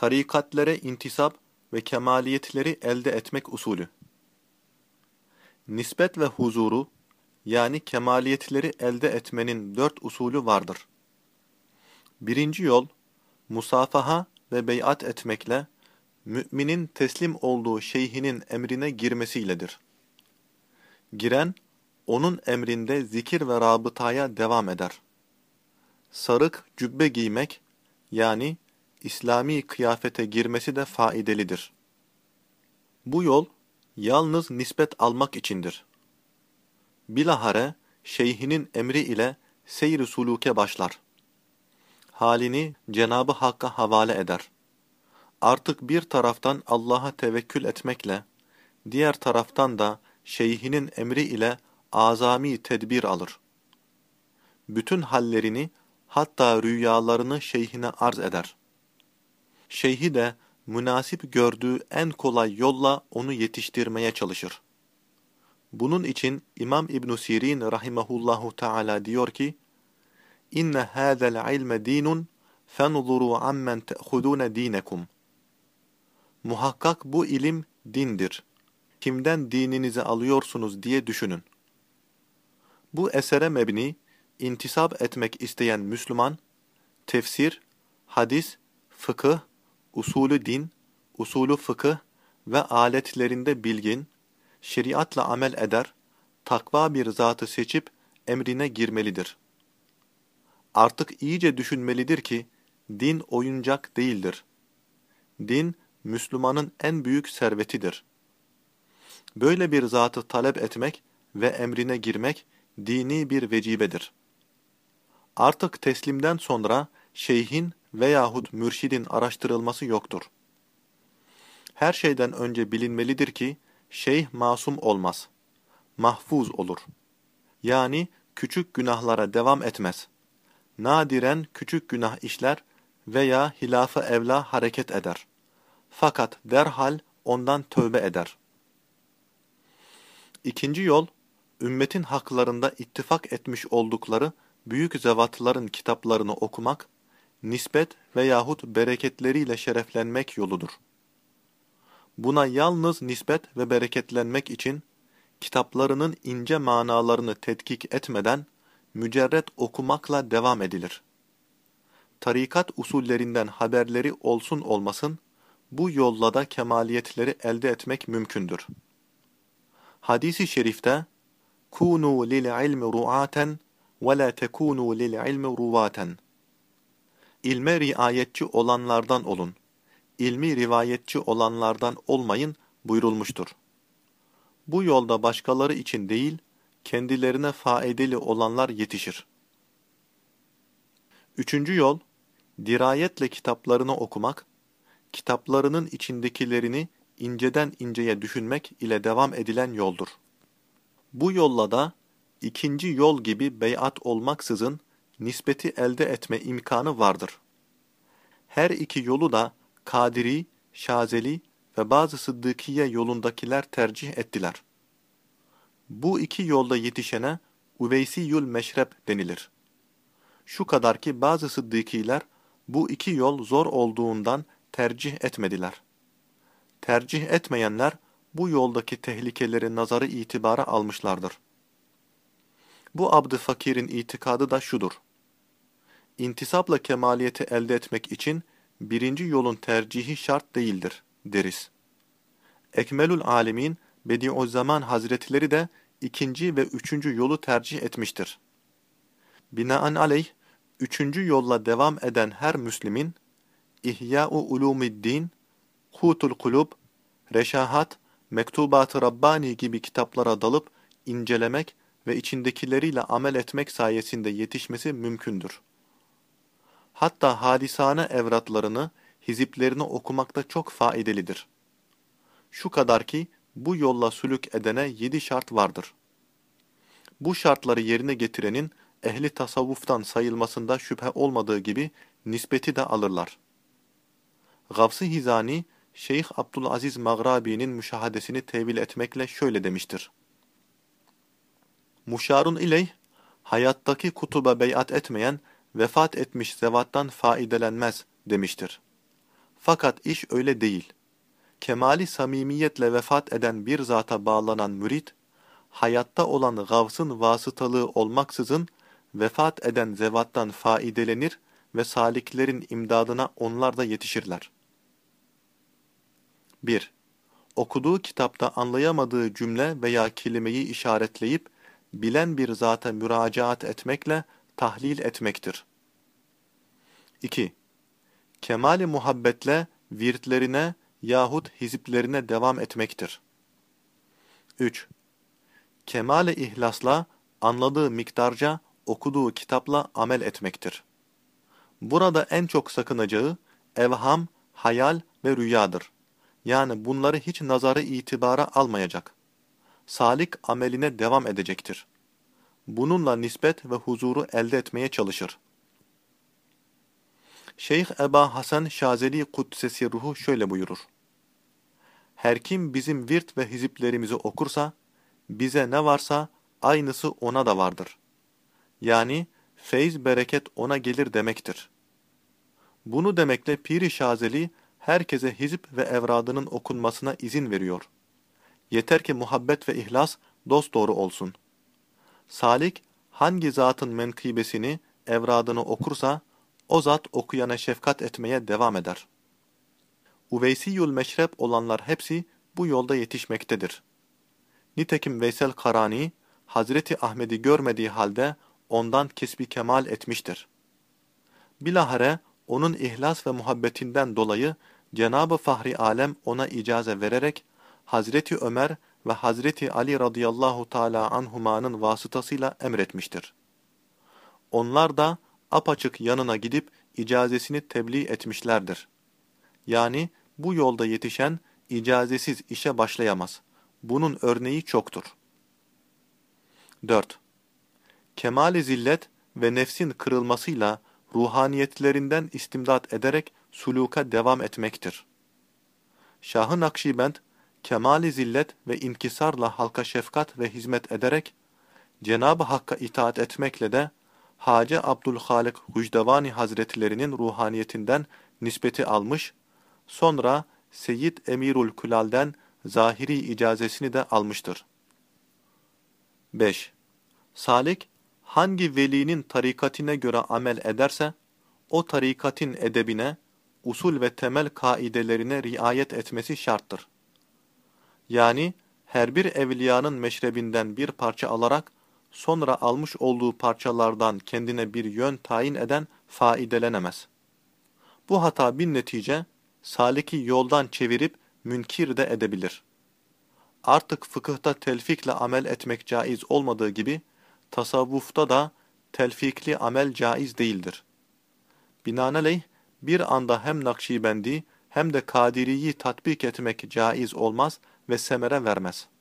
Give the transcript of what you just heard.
Tarikatlere intisap ve kemaliyetleri elde etmek usulü. Nispet ve huzuru, yani kemaliyetleri elde etmenin dört usulü vardır. Birinci yol, musafaha ve beyat etmekle, müminin teslim olduğu şeyhinin emrine girmesiyledir. Giren, onun emrinde zikir ve rabıtaya devam eder. Sarık cübbe giymek, yani İslami kıyafete girmesi de faidelidir. Bu yol, yalnız nispet almak içindir. Bilahare, şeyhinin emri ile seyr-i suluke başlar. Halini Cenabı Hakk'a havale eder. Artık bir taraftan Allah'a tevekkül etmekle, diğer taraftan da şeyhinin emri ile azami tedbir alır. Bütün hallerini, hatta rüyalarını şeyhine arz eder. Şeyhi de münasip gördüğü en kolay yolla onu yetiştirmeye çalışır. Bunun için İmam İbn Sirin rahimehullahu teala diyor ki: "İnne hâzel ilme dinun fenzuru ammen te'khudun dinakum." Muhakkak bu ilim dindir. Kimden dininizi alıyorsunuz diye düşünün. Bu esere mebni, intisap etmek isteyen Müslüman, tefsir, hadis, fıkıh, usulü din, usulü fıkıh ve aletlerinde bilgin, şeriatla amel eder, takva bir zatı seçip emrine girmelidir. Artık iyice düşünmelidir ki, din oyuncak değildir. Din, Müslümanın en büyük servetidir. Böyle bir zatı talep etmek ve emrine girmek, dini bir vecibedir. Artık teslimden sonra şeyhin veyahut mürşidin araştırılması yoktur. Her şeyden önce bilinmelidir ki, şeyh masum olmaz, mahfuz olur. Yani küçük günahlara devam etmez. Nadiren küçük günah işler veya hilafı evla hareket eder. Fakat derhal ondan tövbe eder. İkinci yol, ümmetin haklarında ittifak etmiş oldukları büyük zevatların kitaplarını okumak, nispet veyahut bereketleriyle şereflenmek yoludur. Buna yalnız nispet ve bereketlenmek için, kitaplarının ince manalarını tetkik etmeden, mücerret okumakla devam edilir. Tarikat usullerinden haberleri olsun olmasın, bu yolla da kemaliyetleri elde etmek mümkündür. Hadis-i şerifte, كُونُوا لِلْعِلْمِ رُعَاتًا وَلَا تَكُونُوا لِلْعِلْمِ رُوَاتًا İlme riayetçi olanlardan olun, ilmi rivayetçi olanlardan olmayın buyurulmuştur. Bu yolda başkaları için değil, kendilerine faedeli olanlar yetişir. Üçüncü yol, dirayetle kitaplarını okumak, kitaplarının içindekilerini inceden inceye düşünmek ile devam edilen yoldur. Bu yolla da ikinci yol gibi beyat olmaksızın nispeti elde etme imkanı vardır. Her iki yolu da Kadiri, Şazeli ve bazı Sıddıkiye yolundakiler tercih ettiler. Bu iki yolda yetişene Uveysiyül Meşrep denilir. Şu kadar ki bazı Sıddıkiler bu iki yol zor olduğundan tercih etmediler. Tercih etmeyenler bu yoldaki tehlikeleri nazarı itibara almışlardır. Bu abd fakirin itikadı da şudur. İntisapla kemaliyeti elde etmek için birinci yolun tercihi şart değildir, deriz. Ekmelül Alemin, Bediüzzaman Hazretleri de ikinci ve üçüncü yolu tercih etmiştir. Binaenaleyh, üçüncü yolla devam eden her Müslimin, İhya-u Ulumiddin, Hutul Kulub, Reşahat, Mektubat-ı Rabbani gibi kitaplara dalıp incelemek ve içindekileriyle amel etmek sayesinde yetişmesi mümkündür. Hatta hadisane evratlarını, hiziplerini okumakta çok faidelidir. Şu kadar ki bu yolla sülük edene yedi şart vardır. Bu şartları yerine getirenin ehli tasavvuftan sayılmasında şüphe olmadığı gibi nispeti de alırlar. Gavs-ı Hizani, Şeyh Abdülaziz Maghrabi'nin müşahadesini tevil etmekle şöyle demiştir. Muşarun ileyh, hayattaki kutuba beyat etmeyen, vefat etmiş zevattan faidelenmez demiştir. Fakat iş öyle değil. Kemali samimiyetle vefat eden bir zata bağlanan mürit, hayatta olan gavsın vasıtalığı olmaksızın vefat eden zevattan faidelenir ve saliklerin imdadına onlar da yetişirler. 1. Okuduğu kitapta anlayamadığı cümle veya kelimeyi işaretleyip, bilen bir zata müracaat etmekle tahlil etmektir. 2. Kemali muhabbetle virtlerine yahut hiziplerine devam etmektir. 3. Kemale ihlasla anladığı miktarca okuduğu kitapla amel etmektir. Burada en çok sakınacağı evham, hayal ve rüyadır. Yani bunları hiç nazarı itibara almayacak. Salik ameline devam edecektir. Bununla nispet ve huzuru elde etmeye çalışır. Şeyh Eba Hasan Şazeli Kudsesi Ruhu şöyle buyurur. Her kim bizim virt ve hiziplerimizi okursa, bize ne varsa aynısı ona da vardır. Yani feyz bereket ona gelir demektir. Bunu demekle Piri Şazeli herkese hizip ve evradının okunmasına izin veriyor. Yeter ki muhabbet ve ihlas dosdoğru olsun. Salik hangi zatın menkıbesini, evradını okursa, o zat okuyana şefkat etmeye devam eder. Uveysiyül meşrep olanlar hepsi bu yolda yetişmektedir. Nitekim Veysel Karani, Hazreti Ahmet'i görmediği halde ondan kesbi kemal etmiştir. Bilahare onun ihlas ve muhabbetinden dolayı Cenab-ı Fahri Alem ona icaze vererek Hazreti Ömer ve Hazreti Ali radıyallahu teala anhumanın vasıtasıyla emretmiştir. Onlar da apaçık yanına gidip icazesini tebliğ etmişlerdir. Yani bu yolda yetişen icazesiz işe başlayamaz. Bunun örneği çoktur. 4. Kemal-i zillet ve nefsin kırılmasıyla ruhaniyetlerinden istimdat ederek suluka devam etmektir. Şah-ı Nakşibend, kemal-i zillet ve inkisarla halka şefkat ve hizmet ederek, Cenab-ı Hakk'a itaat etmekle de, Hacı Abdülhalik Hucdevani Hazretlerinin ruhaniyetinden nispeti almış, sonra Seyyid Emirul Kulal'den zahiri icazesini de almıştır. 5. Salik, hangi velinin tarikatine göre amel ederse, o tarikatin edebine, usul ve temel kaidelerine riayet etmesi şarttır. Yani her bir evliyanın meşrebinden bir parça alarak, sonra almış olduğu parçalardan kendine bir yön tayin eden faidelenemez. Bu hata bin netice, saliki yoldan çevirip münkir de edebilir. Artık fıkıhta telfikle amel etmek caiz olmadığı gibi, tasavvufta da telfikli amel caiz değildir. Binaenaleyh, bir anda hem Nakşibendi hem de Kadiri'yi tatbik etmek caiz olmaz ve semere vermez.''